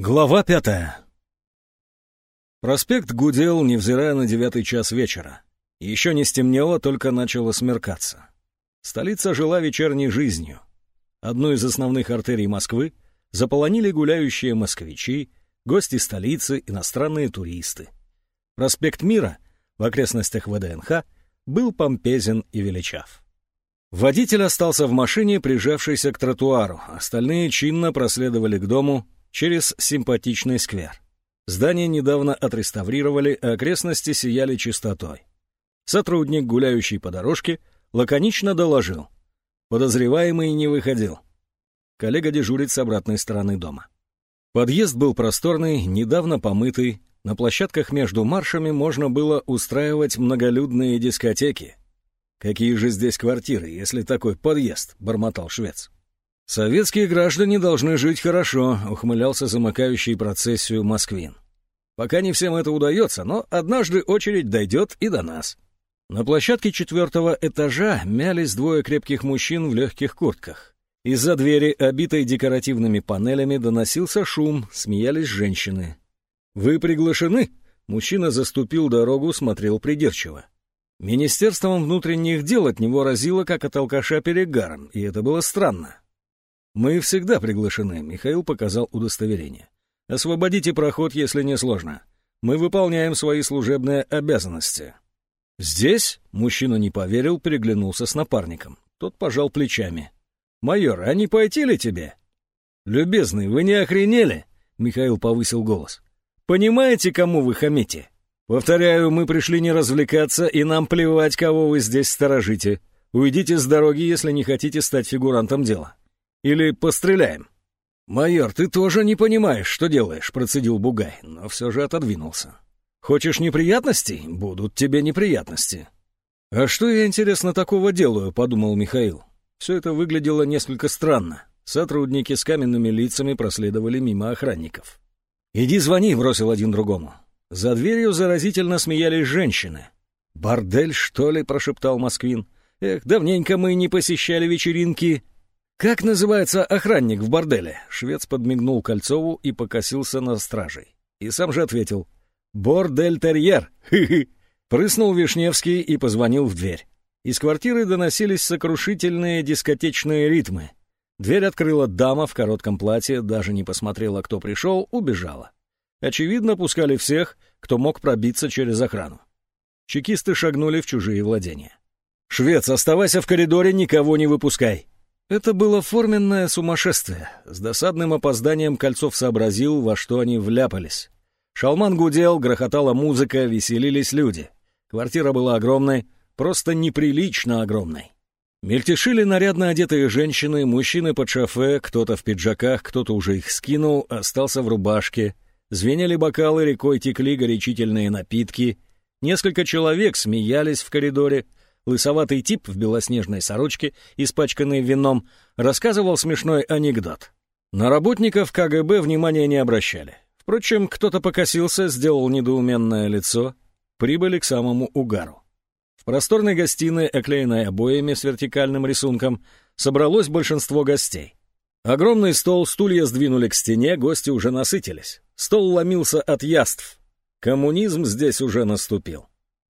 Глава пятая. Проспект гудел, невзирая на девятый час вечера. Еще не стемнело, только начало смеркаться. Столица жила вечерней жизнью. Одну из основных артерий Москвы заполонили гуляющие москвичи, гости столицы, иностранные туристы. Проспект Мира в окрестностях ВДНХ был помпезен и величав. Водитель остался в машине, прижавшейся к тротуару, остальные чинно проследовали к дому, через симпатичный сквер. Здание недавно отреставрировали, а окрестности сияли чистотой. Сотрудник, гуляющий по дорожке, лаконично доложил. Подозреваемый не выходил. Коллега дежурит с обратной стороны дома. Подъезд был просторный, недавно помытый. На площадках между маршами можно было устраивать многолюдные дискотеки. «Какие же здесь квартиры, если такой подъезд?» — бормотал швец. «Советские граждане должны жить хорошо», — ухмылялся замыкающий процессию Москвин. «Пока не всем это удается, но однажды очередь дойдет и до нас». На площадке четвертого этажа мялись двое крепких мужчин в легких куртках. Из-за двери, обитой декоративными панелями, доносился шум, смеялись женщины. «Вы приглашены?» Мужчина заступил дорогу, смотрел придирчиво. Министерством внутренних дел от него разило, как от алкаша перегаром, и это было странно. «Мы всегда приглашены», — Михаил показал удостоверение. «Освободите проход, если не сложно. Мы выполняем свои служебные обязанности». «Здесь?» — мужчина не поверил, переглянулся с напарником. Тот пожал плечами. «Майор, а не пойти ли тебе?» «Любезный, вы не охренели?» — Михаил повысил голос. «Понимаете, кому вы хамите? Повторяю, мы пришли не развлекаться, и нам плевать, кого вы здесь сторожите. Уйдите с дороги, если не хотите стать фигурантом дела. Или постреляем?» «Майор, ты тоже не понимаешь, что делаешь», — процедил Бугай, но все же отодвинулся. «Хочешь неприятностей? Будут тебе неприятности». «А что я, интересно, такого делаю?» — подумал Михаил. Все это выглядело несколько странно. Сотрудники с каменными лицами проследовали мимо охранников. «Иди звони», — бросил один другому. За дверью заразительно смеялись женщины. «Бордель, что ли?» — прошептал Москвин. «Эх, давненько мы не посещали вечеринки «Как называется охранник в борделе?» Швец подмигнул Кольцову и покосился на стражей. И сам же ответил. «Бордель-терьер! Хы-хы!» Прыснул Вишневский и позвонил в дверь. Из квартиры доносились сокрушительные дискотечные ритмы. Дверь открыла дама в коротком платье, даже не посмотрела, кто пришел, убежала. Очевидно, пускали всех, кто мог пробиться через охрану. Чекисты шагнули в чужие владения. «Швец, оставайся в коридоре, никого не выпускай!» Это было форменное сумасшествие. С досадным опозданием Кольцов сообразил, во что они вляпались. Шалман гудел, грохотала музыка, веселились люди. Квартира была огромной, просто неприлично огромной. Мельтешили нарядно одетые женщины, мужчины под шофе, кто-то в пиджаках, кто-то уже их скинул, остался в рубашке. Звенели бокалы, рекой текли горячительные напитки. Несколько человек смеялись в коридоре — Лысоватый тип в белоснежной сорочке, испачканный вином, рассказывал смешной анекдот. На работников КГБ внимания не обращали. Впрочем, кто-то покосился, сделал недоуменное лицо, прибыли к самому угару. В просторной гостиной, оклеенной обоями с вертикальным рисунком, собралось большинство гостей. Огромный стол, стулья сдвинули к стене, гости уже насытились. Стол ломился от яств. Коммунизм здесь уже наступил.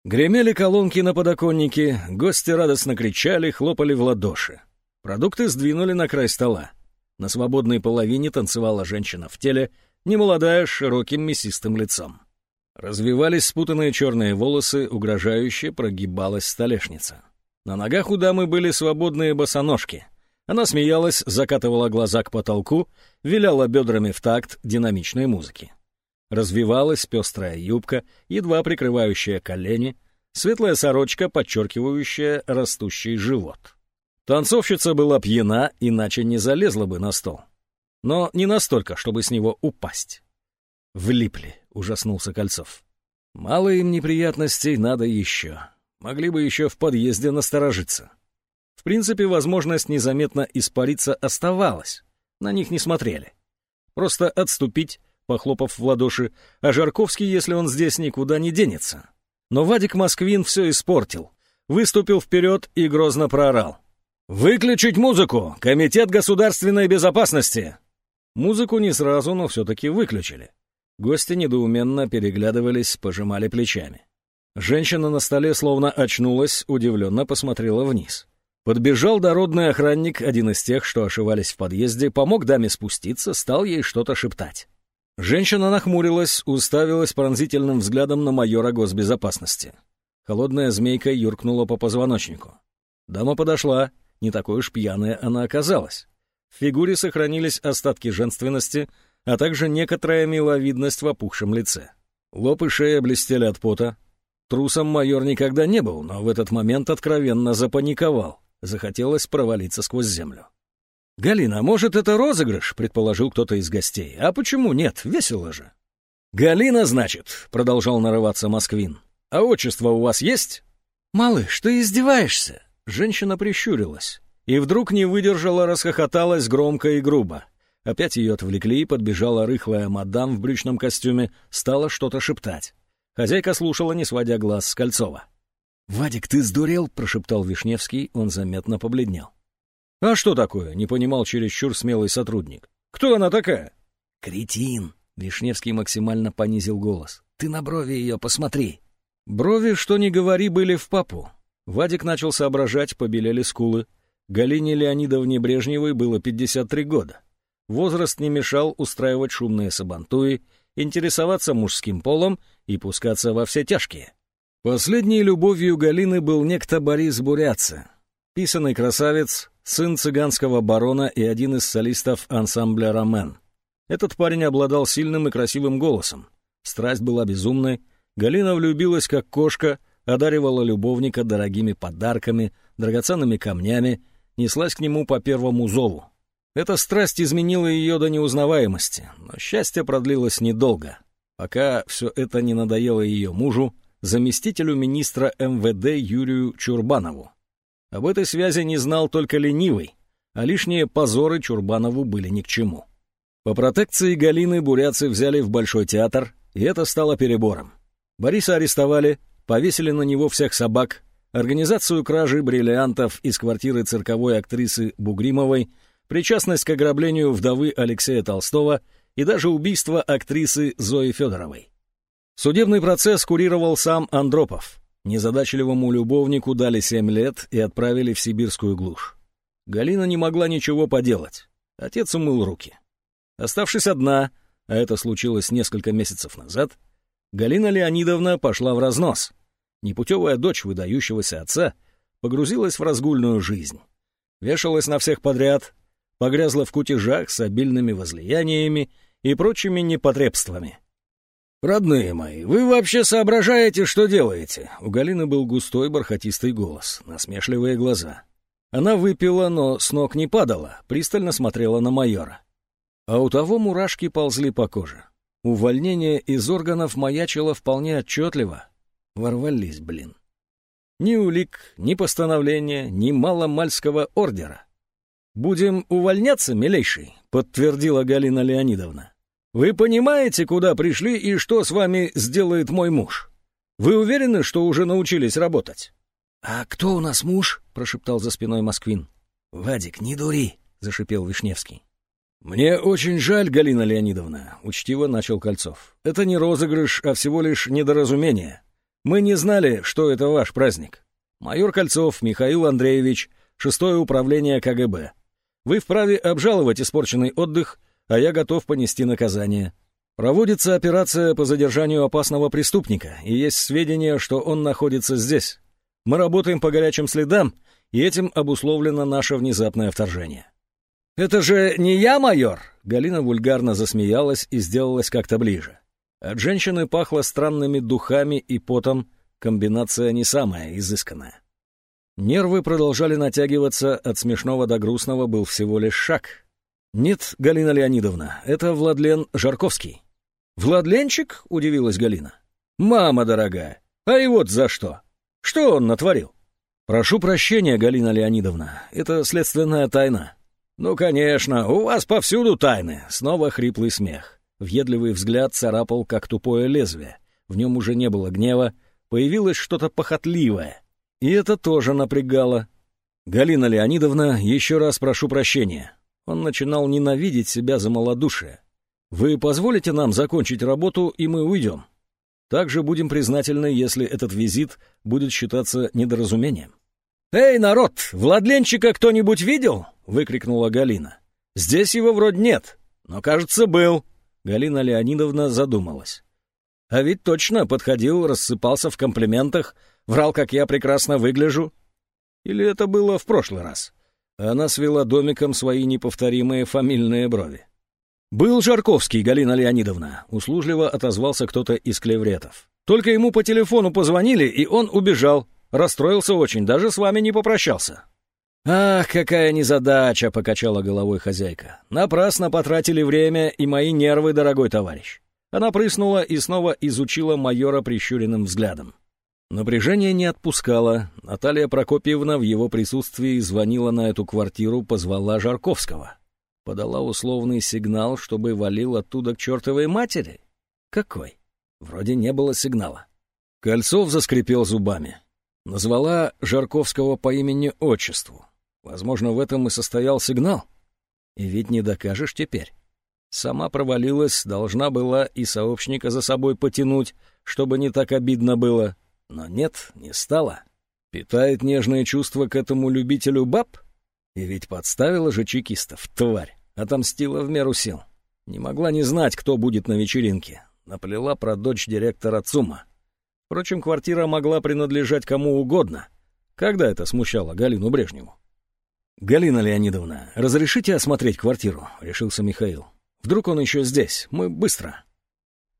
Гремели колонки на подоконнике, гости радостно кричали, хлопали в ладоши. Продукты сдвинули на край стола. На свободной половине танцевала женщина в теле, немолодая, с широким мясистым лицом. Развивались спутанные черные волосы, угрожающе прогибалась столешница. На ногах у дамы были свободные босоножки. Она смеялась, закатывала глаза к потолку, виляла бедрами в такт динамичной музыки. Развивалась пестрая юбка, едва прикрывающая колени, светлая сорочка, подчеркивающая растущий живот. Танцовщица была пьяна, иначе не залезла бы на стол. Но не настолько, чтобы с него упасть. «Влипли», — ужаснулся Кольцов. «Мало им неприятностей, надо еще. Могли бы еще в подъезде насторожиться». В принципе, возможность незаметно испариться оставалась. На них не смотрели. Просто отступить, похлопав в ладоши, а Жарковский, если он здесь, никуда не денется. Но Вадик Москвин все испортил. Выступил вперед и грозно проорал. «Выключить музыку! Комитет государственной безопасности!» Музыку не сразу, но все-таки выключили. Гости недоуменно переглядывались, пожимали плечами. Женщина на столе словно очнулась, удивленно посмотрела вниз. Подбежал дородный охранник, один из тех, что ошивались в подъезде, помог даме спуститься, стал ей что-то шептать. Женщина нахмурилась, уставилась пронзительным взглядом на майора госбезопасности. Холодная змейка юркнула по позвоночнику. Дама подошла, не такой уж пьяная она оказалась. В фигуре сохранились остатки женственности, а также некоторая миловидность в опухшем лице. Лоб и шея блестели от пота. Трусом майор никогда не был, но в этот момент откровенно запаниковал. Захотелось провалиться сквозь землю. «Галина, может, это розыгрыш?» — предположил кто-то из гостей. «А почему нет? Весело же». «Галина, значит», — продолжал нарываться Москвин. «А отчество у вас есть?» «Малыш, ты издеваешься?» Женщина прищурилась. И вдруг не выдержала, расхохоталась громко и грубо. Опять ее отвлекли, подбежала рыхлая мадам в брючном костюме, стала что-то шептать. Хозяйка слушала, не сводя глаз с Кольцова. «Вадик, ты сдурел?» — прошептал Вишневский, он заметно побледнел. «А что такое?» — не понимал чересчур смелый сотрудник. «Кто она такая?» «Кретин!» — Вишневский максимально понизил голос. «Ты на брови ее посмотри!» Брови, что ни говори, были в папу. Вадик начал соображать, побелели скулы. Галине Леонидовне Брежневой было 53 года. Возраст не мешал устраивать шумные сабантуи, интересоваться мужским полом и пускаться во все тяжкие. Последней любовью Галины был некто Борис Буряца, писанный красавец, сын цыганского барона и один из солистов ансамбля «Ромен». Этот парень обладал сильным и красивым голосом. Страсть была безумной, Галина влюбилась как кошка, одаривала любовника дорогими подарками, драгоценными камнями неслась к нему по первому зову. Эта страсть изменила ее до неузнаваемости, но счастье продлилось недолго, пока все это не надоело ее мужу, заместителю министра МВД Юрию Чурбанову. Об этой связи не знал только ленивый, а лишние позоры Чурбанову были ни к чему. По протекции Галины буряцы взяли в Большой театр, и это стало перебором. Бориса арестовали, повесили на него всех собак, организацию кражи бриллиантов из квартиры цирковой актрисы Бугримовой, причастность к ограблению вдовы Алексея Толстого и даже убийство актрисы Зои Федоровой. Судебный процесс курировал сам Андропов. Незадачливому любовнику дали семь лет и отправили в сибирскую глушь. Галина не могла ничего поделать. Отец умыл руки. Оставшись одна, а это случилось несколько месяцев назад, Галина Леонидовна пошла в разнос — непутевая дочь выдающегося отца погрузилась в разгульную жизнь. Вешалась на всех подряд, погрязла в кутежах с обильными возлияниями и прочими непотребствами. «Родные мои, вы вообще соображаете, что делаете?» У Галины был густой бархатистый голос, насмешливые глаза. Она выпила, но с ног не падала, пристально смотрела на майора. А у того мурашки ползли по коже. Увольнение из органов маячило вполне отчетливо, Ворвались, блин. Ни улик, ни постановления, ни маломальского ордера. «Будем увольняться, милейший», — подтвердила Галина Леонидовна. «Вы понимаете, куда пришли и что с вами сделает мой муж? Вы уверены, что уже научились работать?» «А кто у нас муж?» — прошептал за спиной Москвин. «Вадик, не дури», — зашипел Вишневский. «Мне очень жаль, Галина Леонидовна», — учтиво начал Кольцов. «Это не розыгрыш, а всего лишь недоразумение. Мы не знали, что это ваш праздник. Майор Кольцов Михаил Андреевич, шестое управление КГБ. Вы вправе обжаловать испорченный отдых, а я готов понести наказание. Проводится операция по задержанию опасного преступника, и есть сведения, что он находится здесь. Мы работаем по горячим следам, и этим обусловлено наше внезапное вторжение. «Это же не я, майор!» Галина вульгарно засмеялась и сделалась как-то ближе. От женщины пахло странными духами и потом, комбинация не самая изысканная. Нервы продолжали натягиваться, от смешного до грустного был всего лишь шаг. «Нет, Галина Леонидовна, это Владлен Жарковский». «Владленчик?» — удивилась Галина. «Мама дорогая, а и вот за что? Что он натворил?» «Прошу прощения, Галина Леонидовна, это следственная тайна». «Ну, конечно, у вас повсюду тайны», — снова хриплый смех. Въедливый взгляд царапал, как тупое лезвие. В нем уже не было гнева, появилось что-то похотливое. И это тоже напрягало. «Галина Леонидовна, еще раз прошу прощения. Он начинал ненавидеть себя за малодушие. «Вы позволите нам закончить работу, и мы уйдем? Также будем признательны, если этот визит будет считаться недоразумением». «Эй, народ, Владленчика кто-нибудь видел?» — выкрикнула Галина. «Здесь его вроде нет, но, кажется, был». Галина Леонидовна задумалась. «А ведь точно подходил, рассыпался в комплиментах, врал, как я прекрасно выгляжу. Или это было в прошлый раз?» Она свела домиком свои неповторимые фамильные брови. «Был Жарковский, Галина Леонидовна», — услужливо отозвался кто-то из клевретов. «Только ему по телефону позвонили, и он убежал. Расстроился очень, даже с вами не попрощался». «Ах, какая незадача!» — покачала головой хозяйка. «Напрасно потратили время и мои нервы, дорогой товарищ». Она прыснула и снова изучила майора прищуренным взглядом. Напряжение не отпускало. Наталья Прокопьевна в его присутствии звонила на эту квартиру, позвала Жарковского. Подала условный сигнал, чтобы валил оттуда к чертовой матери. Какой? Вроде не было сигнала. Кольцов заскрипел зубами. Назвала Жарковского по имени-отчеству. Возможно, в этом и состоял сигнал. И ведь не докажешь теперь. Сама провалилась, должна была и сообщника за собой потянуть, чтобы не так обидно было. Но нет, не стала. Питает нежное чувство к этому любителю баб? И ведь подставила же чекистов, тварь. Отомстила в меру сил. Не могла не знать, кто будет на вечеринке. Наплела про дочь директора ЦУМа. Впрочем, квартира могла принадлежать кому угодно. Когда это смущало Галину Брежневу? «Галина Леонидовна, разрешите осмотреть квартиру?» — решился Михаил. «Вдруг он еще здесь? Мы быстро».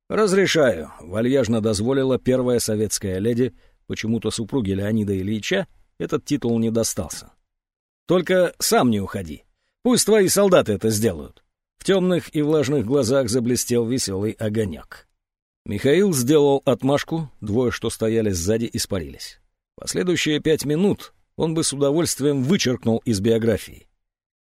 «Разрешаю», — вальяжно дозволила первая советская леди, почему-то супруге Леонида Ильича этот титул не достался. «Только сам не уходи. Пусть твои солдаты это сделают». В темных и влажных глазах заблестел веселый огонек. Михаил сделал отмашку, двое, что стояли сзади, испарились. Последующие пять минут он бы с удовольствием вычеркнул из биографии.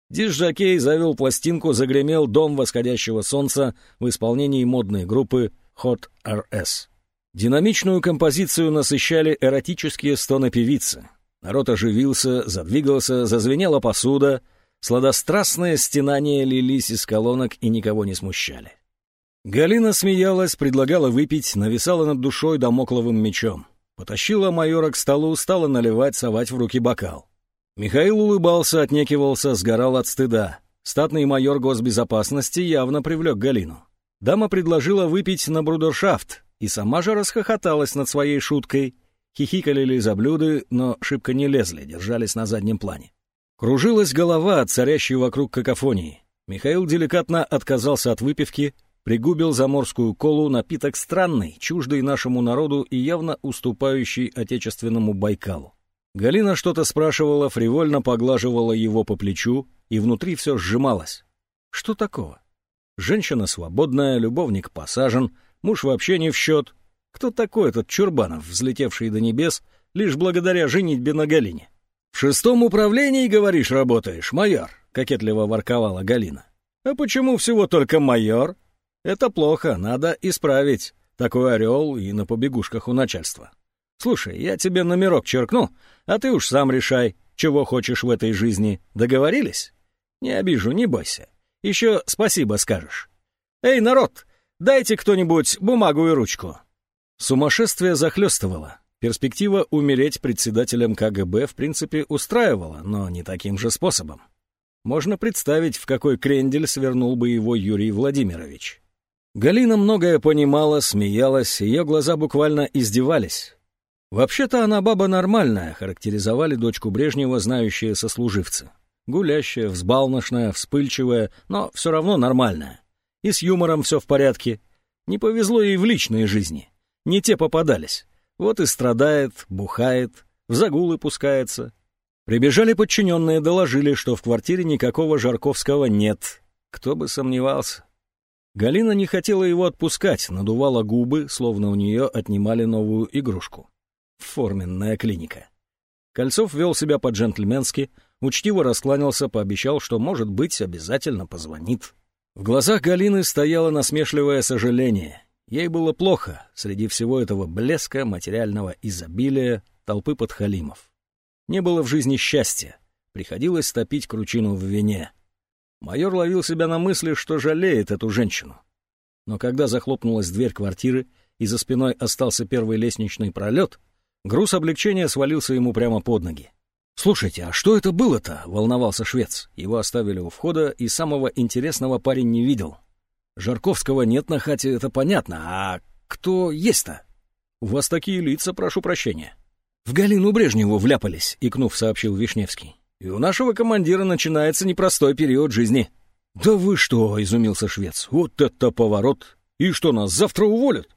Дисжакей завел пластинку, загремел «Дом восходящего солнца» в исполнении модной группы Hot RS. Динамичную композицию насыщали эротические стоны певицы. Народ оживился, задвигался, зазвенела посуда, сладострастные стенания лились из колонок и никого не смущали. Галина смеялась, предлагала выпить, нависала над душой домокловым мечом. Потащила майора к столу, стала наливать, совать в руки бокал. Михаил улыбался, отнекивался, сгорал от стыда. Статный майор госбезопасности явно привлек Галину. Дама предложила выпить на брудершафт, и сама же расхохоталась над своей шуткой. Хихикали лизоблюды, но шибко не лезли, держались на заднем плане. Кружилась голова от царящей вокруг какофонии. Михаил деликатно отказался от выпивки, пригубил заморскую колу, напиток странный, чуждый нашему народу и явно уступающий отечественному Байкалу. Галина что-то спрашивала, фривольно поглаживала его по плечу, и внутри все сжималось. Что такого? Женщина свободная, любовник посажен, муж вообще не в счет. Кто такой этот Чурбанов, взлетевший до небес, лишь благодаря женитьбе на Галине? «В шестом управлении, говоришь, работаешь, майор?» — кокетливо ворковала Галина. «А почему всего только майор?» Это плохо, надо исправить. Такой орел и на побегушках у начальства. Слушай, я тебе номерок черкну, а ты уж сам решай, чего хочешь в этой жизни. Договорились? Не обижу, не бойся. Еще спасибо скажешь. Эй, народ, дайте кто-нибудь бумагу и ручку. Сумасшествие захлестывало. Перспектива умереть председателем КГБ в принципе устраивала, но не таким же способом. Можно представить, в какой крендель свернул бы его Юрий Владимирович. Галина многое понимала, смеялась, ее глаза буквально издевались. Вообще-то она баба нормальная, характеризовали дочку Брежнева знающие сослуживцы. Гулящая, взбалмошная, вспыльчивая, но все равно нормальная. И с юмором все в порядке. Не повезло ей в личной жизни. Не те попадались. Вот и страдает, бухает, в загулы пускается. Прибежали подчиненные, доложили, что в квартире никакого Жарковского нет. Кто бы сомневался. Галина не хотела его отпускать, надувала губы, словно у нее отнимали новую игрушку. Форменная клиника. Кольцов вел себя по-джентльменски, учтиво раскланялся, пообещал, что, может быть, обязательно позвонит. В глазах Галины стояло насмешливое сожаление. Ей было плохо среди всего этого блеска, материального изобилия, толпы подхалимов. Не было в жизни счастья, приходилось топить кручину в вине. Майор ловил себя на мысли, что жалеет эту женщину. Но когда захлопнулась дверь квартиры и за спиной остался первый лестничный пролет, груз облегчения свалился ему прямо под ноги. «Слушайте, а что это было-то?» — волновался швец. Его оставили у входа, и самого интересного парень не видел. «Жарковского нет на хате, это понятно. А кто есть-то?» «У вас такие лица, прошу прощения». «В Галину Брежневу вляпались», — икнув, сообщил Вишневский. «И у нашего командира начинается непростой период жизни». «Да вы что?» — изумился швец. «Вот это поворот! И что, нас завтра уволят?»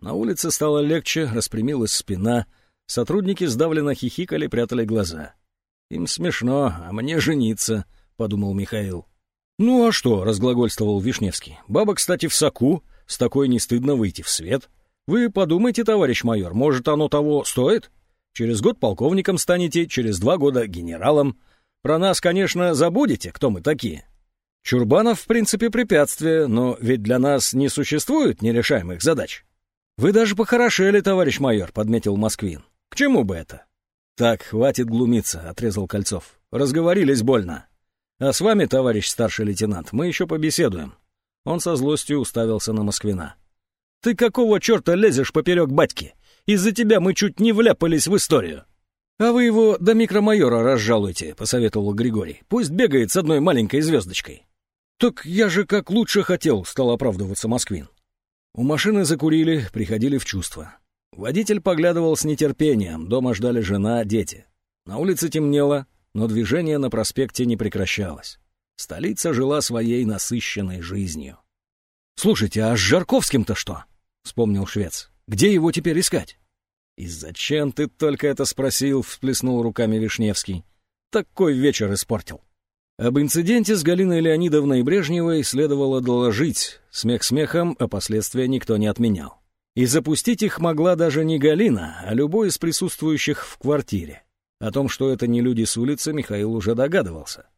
На улице стало легче, распрямилась спина — Сотрудники сдавленно хихикали, прятали глаза. «Им смешно, а мне жениться», — подумал Михаил. «Ну а что?» — разглагольствовал Вишневский. «Баба, кстати, в соку. С такой не стыдно выйти в свет. Вы подумайте, товарищ майор, может, оно того стоит? Через год полковником станете, через два года генералом. Про нас, конечно, забудете, кто мы такие. Чурбанов, в принципе, препятствие, но ведь для нас не существует нерешаемых задач». «Вы даже похорошели, товарищ майор», — подметил Москвин. К чему бы это? Так, хватит глумиться, отрезал Кольцов. Разговорились больно. А с вами, товарищ старший лейтенант, мы еще побеседуем. Он со злостью уставился на Москвина. Ты какого черта лезешь поперек батьки? Из-за тебя мы чуть не вляпались в историю. А вы его до микромайора разжалуйте, посоветовал Григорий. Пусть бегает с одной маленькой звездочкой. Так я же как лучше хотел, стал оправдываться Москвин. У машины закурили, приходили в чувство. Водитель поглядывал с нетерпением, дома ждали жена, дети. На улице темнело, но движение на проспекте не прекращалось. Столица жила своей насыщенной жизнью. «Слушайте, а с Жарковским-то что?» — вспомнил швец. «Где его теперь искать?» «И зачем ты только это спросил?» — всплеснул руками Вишневский. «Такой вечер испортил». Об инциденте с Галиной Леонидовной Брежневой следовало доложить. Смех смехом, а последствия никто не отменял. И запустить их могла даже не Галина, а любой из присутствующих в квартире. О том, что это не люди с улицы, Михаил уже догадывался.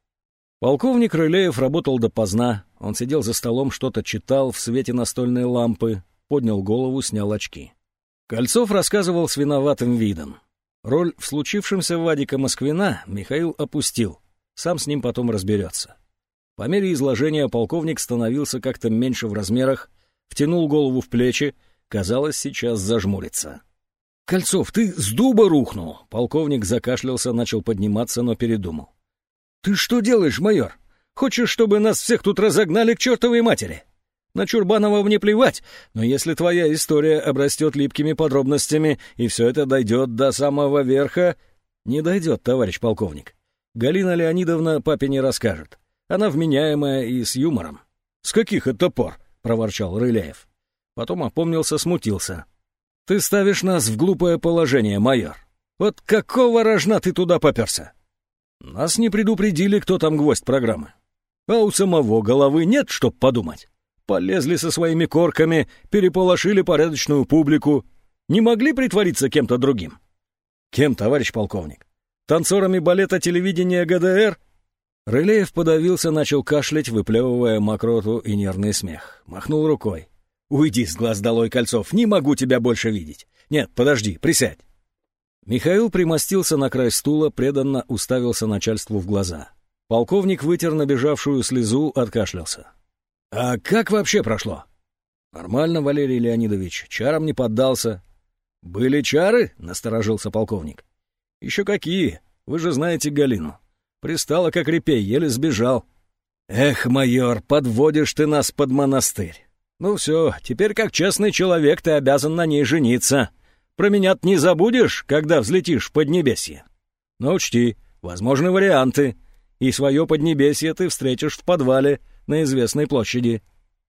Полковник Рылеев работал допоздна, он сидел за столом, что-то читал в свете настольной лампы, поднял голову, снял очки. Кольцов рассказывал с виноватым видом. Роль в случившемся Вадика Москвина Михаил опустил, сам с ним потом разберется. По мере изложения полковник становился как-то меньше в размерах, втянул голову в плечи, Казалось, сейчас зажмурится. «Кольцов, ты с дуба рухнул!» Полковник закашлялся, начал подниматься, но передумал. «Ты что делаешь, майор? Хочешь, чтобы нас всех тут разогнали к чертовой матери? На Чурбанова мне плевать, но если твоя история обрастет липкими подробностями, и все это дойдет до самого верха...» «Не дойдет, товарищ полковник. Галина Леонидовна папе не расскажет. Она вменяемая и с юмором». «С каких это пор?» — проворчал Рыляев. Потом опомнился, смутился. «Ты ставишь нас в глупое положение, майор. Вот какого рожна ты туда поперся?» «Нас не предупредили, кто там гвоздь программы. А у самого головы нет, чтоб подумать. Полезли со своими корками, переполошили порядочную публику. Не могли притвориться кем-то другим?» «Кем, товарищ полковник? Танцорами балета телевидения ГДР?» Рылеев подавился, начал кашлять, выплевывая мокроту и нервный смех. Махнул рукой. «Уйди с глаз долой, Кольцов, не могу тебя больше видеть. Нет, подожди, присядь». Михаил примостился на край стула, преданно уставился начальству в глаза. Полковник вытер набежавшую слезу, откашлялся. «А как вообще прошло?» «Нормально, Валерий Леонидович, чарам не поддался». «Были чары?» — насторожился полковник. «Еще какие? Вы же знаете Галину. Пристала, как репей, еле сбежал». «Эх, майор, подводишь ты нас под монастырь. «Ну все, теперь как честный человек ты обязан на ней жениться. Про меня не забудешь, когда взлетишь в Поднебесье? Но учти, возможны варианты, и свое Поднебесье ты встретишь в подвале на известной площади».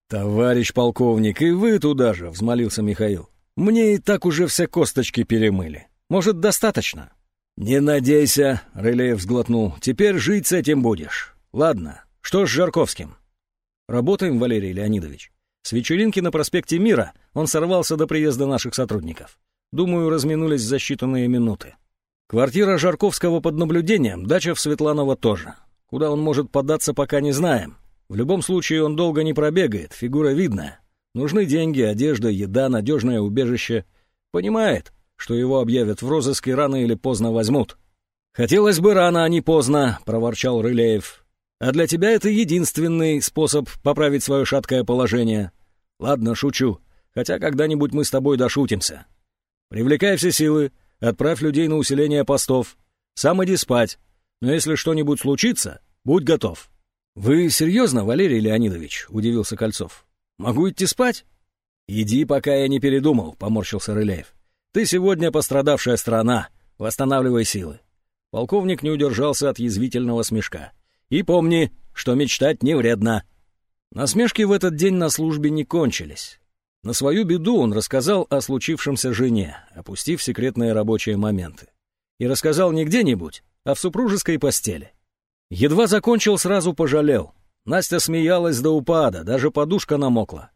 «Товарищ полковник, и вы туда же», — взмолился Михаил. «Мне и так уже все косточки перемыли. Может, достаточно?» «Не надейся», — Рылеев сглотнул. «Теперь жить с этим будешь. Ладно, что с Жарковским?» «Работаем, Валерий Леонидович. С вечеринки на проспекте Мира он сорвался до приезда наших сотрудников. Думаю, разминулись за считанные минуты. Квартира Жарковского под наблюдением, дача в Светланово тоже. Куда он может податься, пока не знаем. В любом случае он долго не пробегает, фигура видная. Нужны деньги, одежда, еда, надежное убежище. Понимает, что его объявят в розыске рано или поздно возьмут. «Хотелось бы рано, а не поздно», — проворчал Рылеев. А для тебя это единственный способ поправить свое шаткое положение. Ладно, шучу, хотя когда-нибудь мы с тобой дошутимся. Привлекай все силы, отправь людей на усиление постов. Сам иди спать. Но если что-нибудь случится, будь готов. «Вы серьезно, Валерий Леонидович?» — удивился Кольцов. «Могу идти спать?» «Иди, пока я не передумал», — поморщился Рылеев. «Ты сегодня пострадавшая страна. Восстанавливай силы». Полковник не удержался от язвительного смешка. «И помни, что мечтать не вредно». Насмешки в этот день на службе не кончились. На свою беду он рассказал о случившемся жене, опустив секретные рабочие моменты. И рассказал не где-нибудь, а в супружеской постели. Едва закончил, сразу пожалел. Настя смеялась до упада, даже подушка намокла.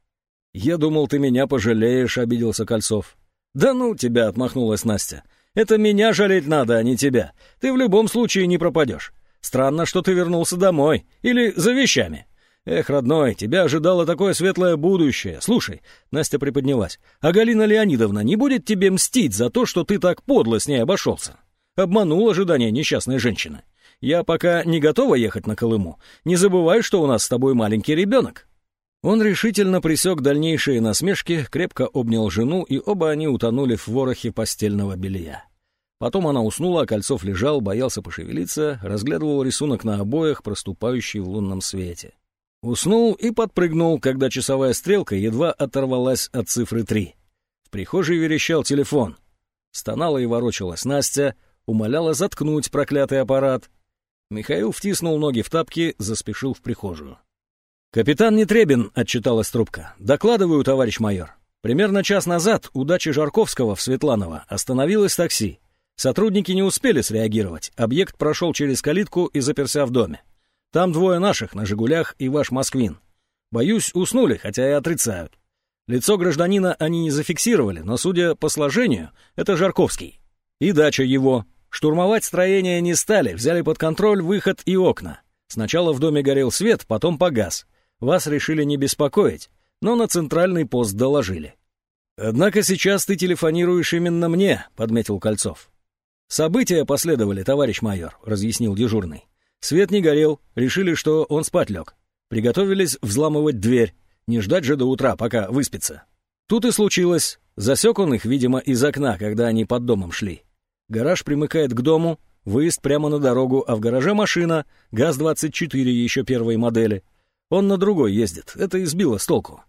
«Я думал, ты меня пожалеешь», — обиделся Кольцов. «Да ну тебя», — отмахнулась Настя. «Это меня жалеть надо, а не тебя. Ты в любом случае не пропадешь. Странно, что ты вернулся домой. Или за вещами». «Эх, родной, тебя ожидало такое светлое будущее. Слушай», — Настя приподнялась, «а Галина Леонидовна не будет тебе мстить за то, что ты так подло с ней обошелся? Обманул ожидания несчастной женщины. Я пока не готова ехать на Колыму. Не забывай, что у нас с тобой маленький ребенок». Он решительно присек дальнейшие насмешки, крепко обнял жену, и оба они утонули в ворохе постельного белья. Потом она уснула, а Кольцов лежал, боялся пошевелиться, разглядывал рисунок на обоях, проступающий в лунном свете. Уснул и подпрыгнул, когда часовая стрелка едва оторвалась от цифры три. В прихожей верещал телефон. Стонала и ворочалась Настя, умоляла заткнуть проклятый аппарат. Михаил втиснул ноги в тапки, заспешил в прихожую. «Капитан Нетребин», — отчиталась трубка. «Докладываю, товарищ майор. Примерно час назад у дачи Жарковского в Светланово остановилось такси. Сотрудники не успели среагировать. Объект прошел через калитку и заперся в доме. Там двое наших на «Жигулях» и ваш «Москвин». Боюсь, уснули, хотя и отрицают. Лицо гражданина они не зафиксировали, но, судя по сложению, это Жарковский. И дача его. Штурмовать строение не стали, взяли под контроль выход и окна. Сначала в доме горел свет, потом погас. Вас решили не беспокоить, но на центральный пост доложили. «Однако сейчас ты телефонируешь именно мне», — подметил Кольцов. «События последовали, товарищ майор», — разъяснил дежурный. «Свет не горел, решили, что он спать лег. Приготовились взламывать дверь, не ждать же до утра, пока выспится. Тут и случилось. Засек он их, видимо, из окна, когда они под домом шли. Гараж примыкает к дому, выезд прямо на дорогу, а в гараже машина, ГАЗ-24 еще первой модели. Он на другой ездит, это избило с толку.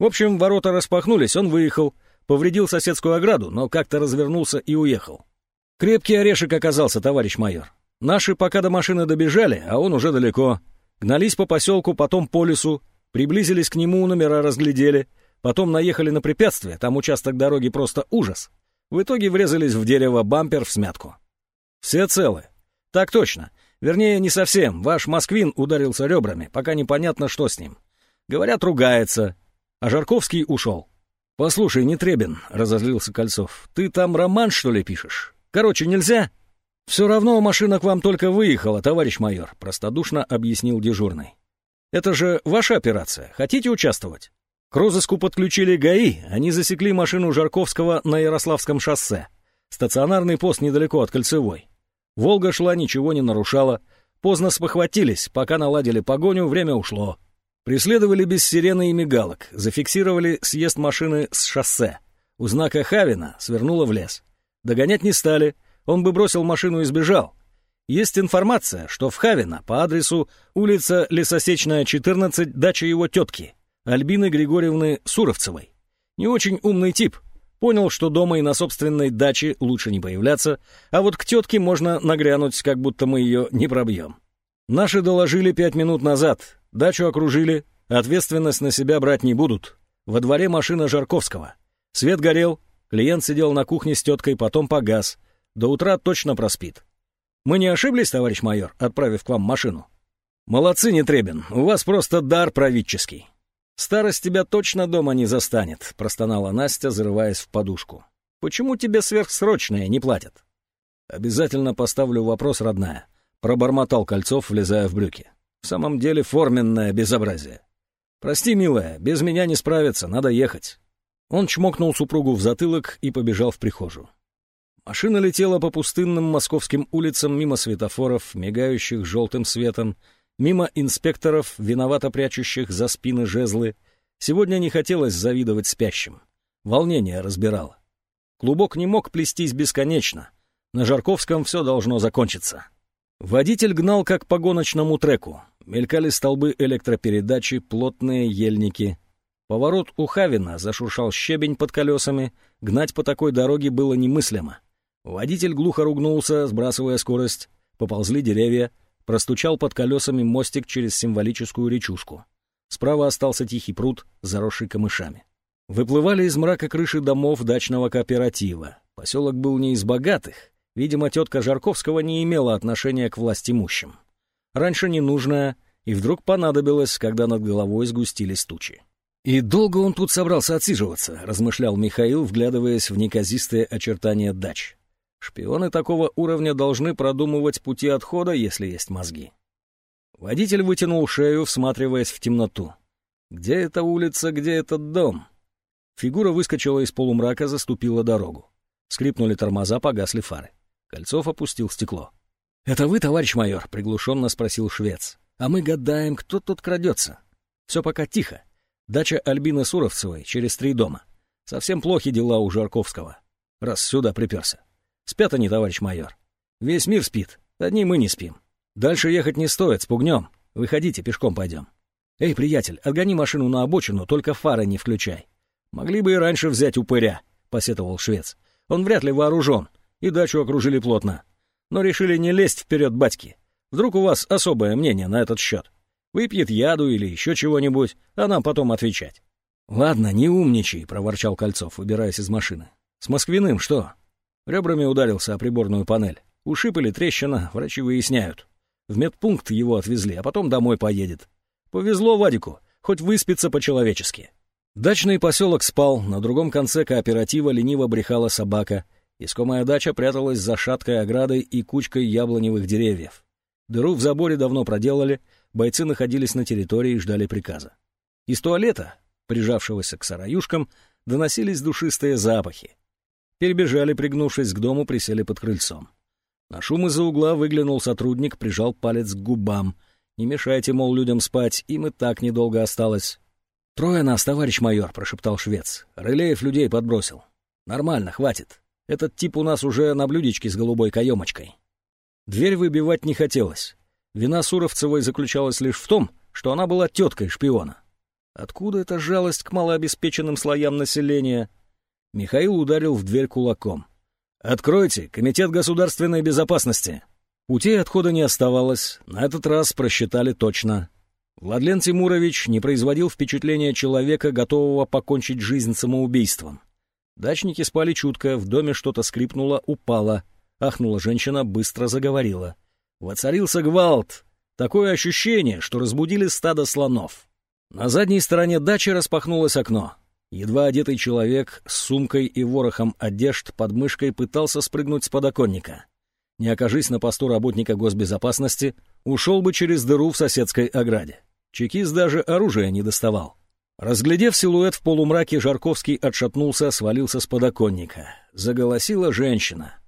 В общем, ворота распахнулись, он выехал, повредил соседскую ограду, но как-то развернулся и уехал. Крепкий орешек оказался, товарищ майор. Наши пока до машины добежали, а он уже далеко. Гнались по поселку, потом по лесу, приблизились к нему, номера разглядели, потом наехали на препятствие, там участок дороги просто ужас. В итоге врезались в дерево, бампер в смятку. Все целы. Так точно. Вернее, не совсем. Ваш Москвин ударился ребрами, пока непонятно, что с ним. Говорят, ругается. А Жарковский ушел. «Послушай, Нетребин», — разозлился Кольцов, — «ты там роман, что ли, пишешь? Короче, нельзя?» «Все равно машина к вам только выехала, товарищ майор», — простодушно объяснил дежурный. «Это же ваша операция. Хотите участвовать?» К розыску подключили ГАИ, они засекли машину Жарковского на Ярославском шоссе. Стационарный пост недалеко от Кольцевой. Волга шла, ничего не нарушала. Поздно спохватились, пока наладили погоню, время ушло. Преследовали без сирены и мигалок, зафиксировали съезд машины с шоссе. У знака Хавина свернула в лес. Догонять не стали, он бы бросил машину и сбежал. Есть информация, что в Хавина по адресу улица Лесосечная, 14, дача его тетки, Альбины Григорьевны Суровцевой. Не очень умный тип, Понял, что дома и на собственной даче лучше не появляться, а вот к тетке можно нагрянуть, как будто мы ее не пробьем. Наши доложили пять минут назад. Дачу окружили, ответственность на себя брать не будут. Во дворе машина Жарковского. Свет горел, клиент сидел на кухне с теткой, потом погас. До утра точно проспит. Мы не ошиблись, товарищ майор, отправив к вам машину? Молодцы, Нетребин, у вас просто дар правительский. «Старость тебя точно дома не застанет», — простонала Настя, зарываясь в подушку. «Почему тебе сверхсрочные не платят?» «Обязательно поставлю вопрос, родная», — пробормотал Кольцов, влезая в брюки. «В самом деле форменное безобразие. Прости, милая, без меня не справиться, надо ехать». Он чмокнул супругу в затылок и побежал в прихожую. Машина летела по пустынным московским улицам мимо светофоров, мигающих желтым светом, Мимо инспекторов, виновато прячущих за спины жезлы, сегодня не хотелось завидовать спящим. Волнение разбирало. Клубок не мог плестись бесконечно. На Жарковском все должно закончиться. Водитель гнал как по гоночному треку. Мелькали столбы электропередачи, плотные ельники. Поворот у Хавина зашуршал щебень под колесами. Гнать по такой дороге было немыслимо. Водитель глухо ругнулся, сбрасывая скорость. Поползли деревья. Простучал под колесами мостик через символическую речушку. Справа остался тихий пруд, заросший камышами. Выплывали из мрака крыши домов дачного кооператива. Поселок был не из богатых. Видимо, тетка Жарковского не имела отношения к властимущим. Раньше ненужная, и вдруг понадобилось, когда над головой сгустились тучи. «И долго он тут собрался отсиживаться», — размышлял Михаил, вглядываясь в неказистые очертания дач. «Шпионы такого уровня должны продумывать пути отхода, если есть мозги». Водитель вытянул шею, всматриваясь в темноту. «Где эта улица, где этот дом?» Фигура выскочила из полумрака, заступила дорогу. Скрипнули тормоза, погасли фары. Кольцов опустил стекло. «Это вы, товарищ майор?» — приглушенно спросил швец. «А мы гадаем, кто тут крадется. Все пока тихо. Дача Альбины Суровцевой через три дома. Совсем плохи дела у Жарковского. Раз сюда приперся. Спят они, товарищ майор. Весь мир спит, одни мы не спим. Дальше ехать не стоит, спугнем. Выходите, пешком пойдем. Эй, приятель, отгони машину на обочину, только фары не включай. «Могли бы и раньше взять упыря», — посетовал швец. «Он вряд ли вооружен, и дачу окружили плотно. Но решили не лезть вперед батьки. Вдруг у вас особое мнение на этот счет? Выпьет яду или еще чего-нибудь, а нам потом отвечать». «Ладно, не умничай», — проворчал Кольцов, выбираясь из машины. «С Москвиным что?» Ребрами ударился о приборную панель. Ушиб или трещина, врачи выясняют. В медпункт его отвезли, а потом домой поедет. Повезло Вадику, хоть выспится по-человечески. Дачный поселок спал, на другом конце кооператива лениво брехала собака. Искомая дача пряталась за шаткой оградой и кучкой яблоневых деревьев. Дыру в заборе давно проделали, бойцы находились на территории и ждали приказа. Из туалета, прижавшегося к сараюшкам, доносились душистые запахи. Перебежали, пригнувшись к дому, присели под крыльцом. На шум из-за угла выглянул сотрудник, прижал палец к губам. «Не мешайте, мол, людям спать, им и так недолго осталось». «Трое нас, товарищ майор», — прошептал швец. «Рылеев людей подбросил. Нормально, хватит. Этот тип у нас уже на блюдечке с голубой каемочкой». Дверь выбивать не хотелось. Вина Суровцевой заключалась лишь в том, что она была теткой шпиона. Откуда эта жалость к малообеспеченным слоям населения? Михаил ударил в дверь кулаком. «Откройте, Комитет государственной безопасности!» Путей отхода не оставалось, на этот раз просчитали точно. Владлен Тимурович не производил впечатления человека, готового покончить жизнь самоубийством. Дачники спали чутко, в доме что-то скрипнуло, упало. Ахнула женщина, быстро заговорила. Воцарился гвалт. Такое ощущение, что разбудили стадо слонов. На задней стороне дачи распахнулось окно. Едва одетый человек с сумкой и ворохом одежд под мышкой пытался спрыгнуть с подоконника. Не окажись на посту работника госбезопасности, ушел бы через дыру в соседской ограде. Чекист даже оружия не доставал. Разглядев силуэт в полумраке, Жарковский отшатнулся, свалился с подоконника. Заголосила женщина.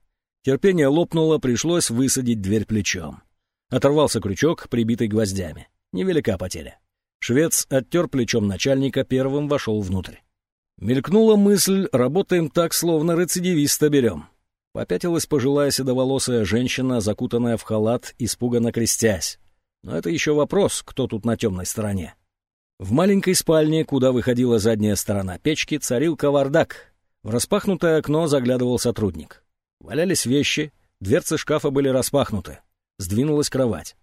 Терпение лопнуло, пришлось высадить дверь плечом. Оторвался крючок, прибитый гвоздями. Невелика потеря. Швец оттер плечом начальника, первым вошел внутрь. Мелькнула мысль, работаем так, словно рецидивиста берем. Попятилась пожилая седоволосая женщина, закутанная в халат, испуганно крестясь. Но это еще вопрос, кто тут на темной стороне. В маленькой спальне, куда выходила задняя сторона печки, царил кавардак. В распахнутое окно заглядывал сотрудник. Валялись вещи, дверцы шкафа были распахнуты. Сдвинулась кровать.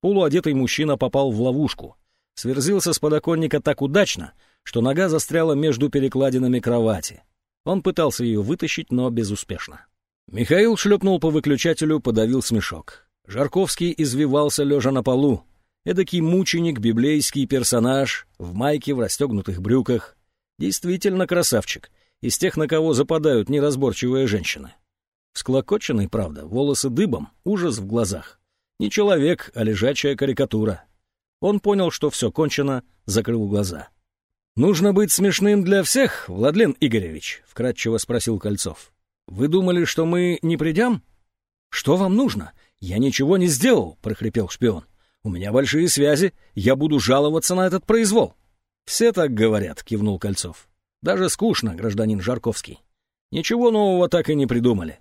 Полуодетый мужчина попал в ловушку. Сверзился с подоконника так удачно, что нога застряла между перекладинами кровати. Он пытался ее вытащить, но безуспешно. Михаил шлепнул по выключателю, подавил смешок. Жарковский извивался лежа на полу. Эдакий мученик, библейский персонаж, в майке, в расстегнутых брюках. Действительно красавчик, из тех, на кого западают неразборчивые женщины. Склокоченный, правда, волосы дыбом, ужас в глазах. Не человек, а лежачая карикатура. Он понял, что все кончено, закрыл глаза. «Нужно быть смешным для всех, Владлен Игоревич», — вкратчиво спросил Кольцов. «Вы думали, что мы не придем?» «Что вам нужно? «Я ничего не сделал», — прохрипел шпион. У меня большие связи, я буду жаловаться на этот произвол». «Все так говорят», — кивнул Кольцов. «Даже скучно, гражданин Жарковский. Ничего нового так и не придумали.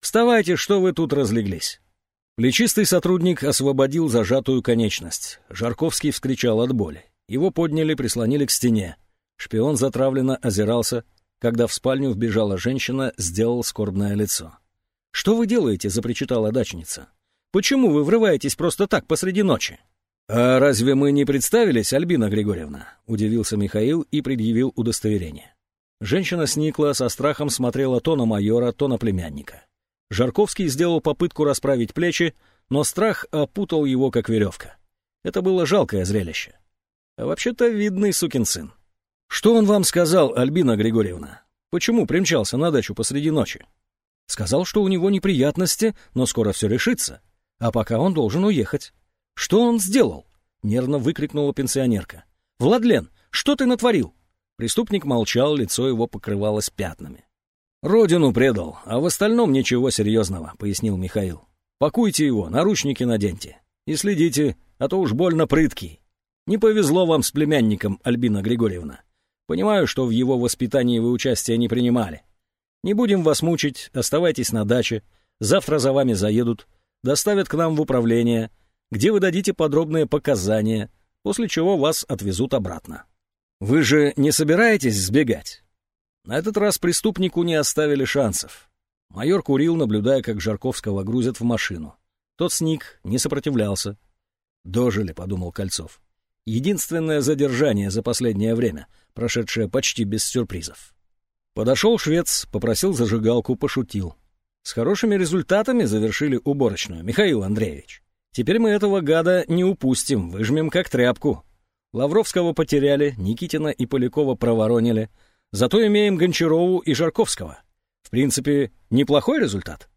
Вставайте, что вы тут разлеглись». Плечистый сотрудник освободил зажатую конечность. Жарковский вскричал от боли. Его подняли, прислонили к стене. Шпион затравленно озирался. Когда в спальню вбежала женщина, сделал скорбное лицо. «Что вы делаете?» — запричитала дачница. «Почему вы врываетесь просто так посреди ночи?» «А разве мы не представились, Альбина Григорьевна?» — удивился Михаил и предъявил удостоверение. Женщина сникла, со страхом смотрела то на майора, то на племянника. Жарковский сделал попытку расправить плечи, но страх опутал его, как веревка. Это было жалкое зрелище. А вообще-то видный сукин сын. «Что он вам сказал, Альбина Григорьевна? Почему примчался на дачу посреди ночи?» «Сказал, что у него неприятности, но скоро все решится, а пока он должен уехать». «Что он сделал?» — нервно выкрикнула пенсионерка. «Владлен, что ты натворил?» Преступник молчал, лицо его покрывалось пятнами. «Родину предал, а в остальном ничего серьезного», — пояснил Михаил. «Пакуйте его, наручники наденьте. И следите, а то уж больно прыткий. Не повезло вам с племянником, Альбина Григорьевна. Понимаю, что в его воспитании вы участия не принимали. Не будем вас мучить, оставайтесь на даче. Завтра за вами заедут, доставят к нам в управление, где вы дадите подробные показания, после чего вас отвезут обратно. Вы же не собираетесь сбегать?» На этот раз преступнику не оставили шансов. Майор курил, наблюдая, как Жарковского грузят в машину. Тот сник, не сопротивлялся. «Дожили», — подумал Кольцов. Единственное задержание за последнее время, прошедшее почти без сюрпризов. Подошел швец, попросил зажигалку, пошутил. С хорошими результатами завершили уборочную, Михаил Андреевич. Теперь мы этого гада не упустим, выжмем как тряпку. Лавровского потеряли, Никитина и Полякова проворонили — Зато имеем Гончарову и Жарковского. В принципе, неплохой результат.